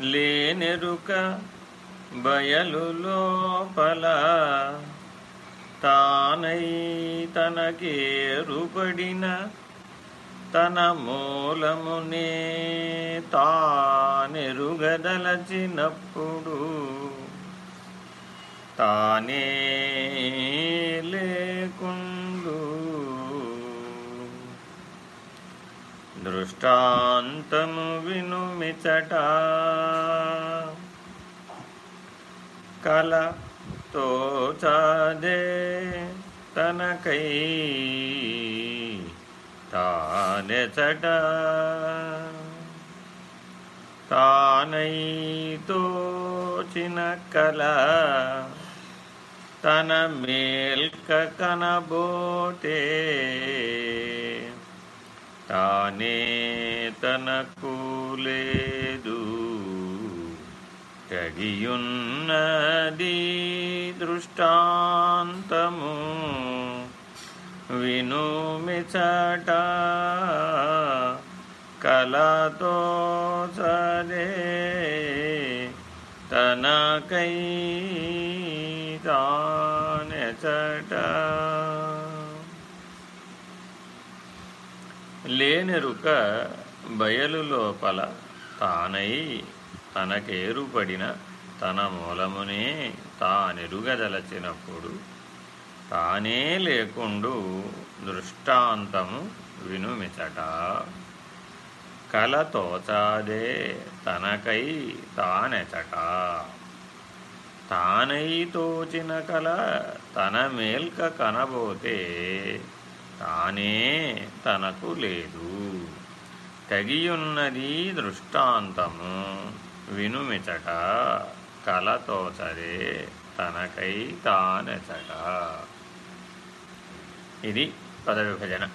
లేనెరుక బయలు లోపల తానై తనకేరుపడిన తన మూలమునే తానెరుగదలచినప్పుడు తానే లేకుండు. దృష్టాంతము వినుమిచట కల తోచదే తనకై తానెచట తానైతోచిన కల తన మేల్క కనబోతే తానే తనకు లేదు తగియున్నది దృష్టాంతము వినుమిచట. కలతో సరే తనకై తానెచట లేనెరుక బయలు లోపల తానై తనకేరుపడిన తన మూలమునే తానెరుగదలచినప్పుడు తానే లేకుండు దృష్టాంతము వినుమిచట. కల తోచాదే తనకై తానెచట. తానై తోచిన కల తన మేల్క కనబోతే తానే తనకు లేదు. తగియున్నది దృష్టాంతము. వినుమిచట కలతోచరే తనకై తానెచట. ఇది పదవిభజన.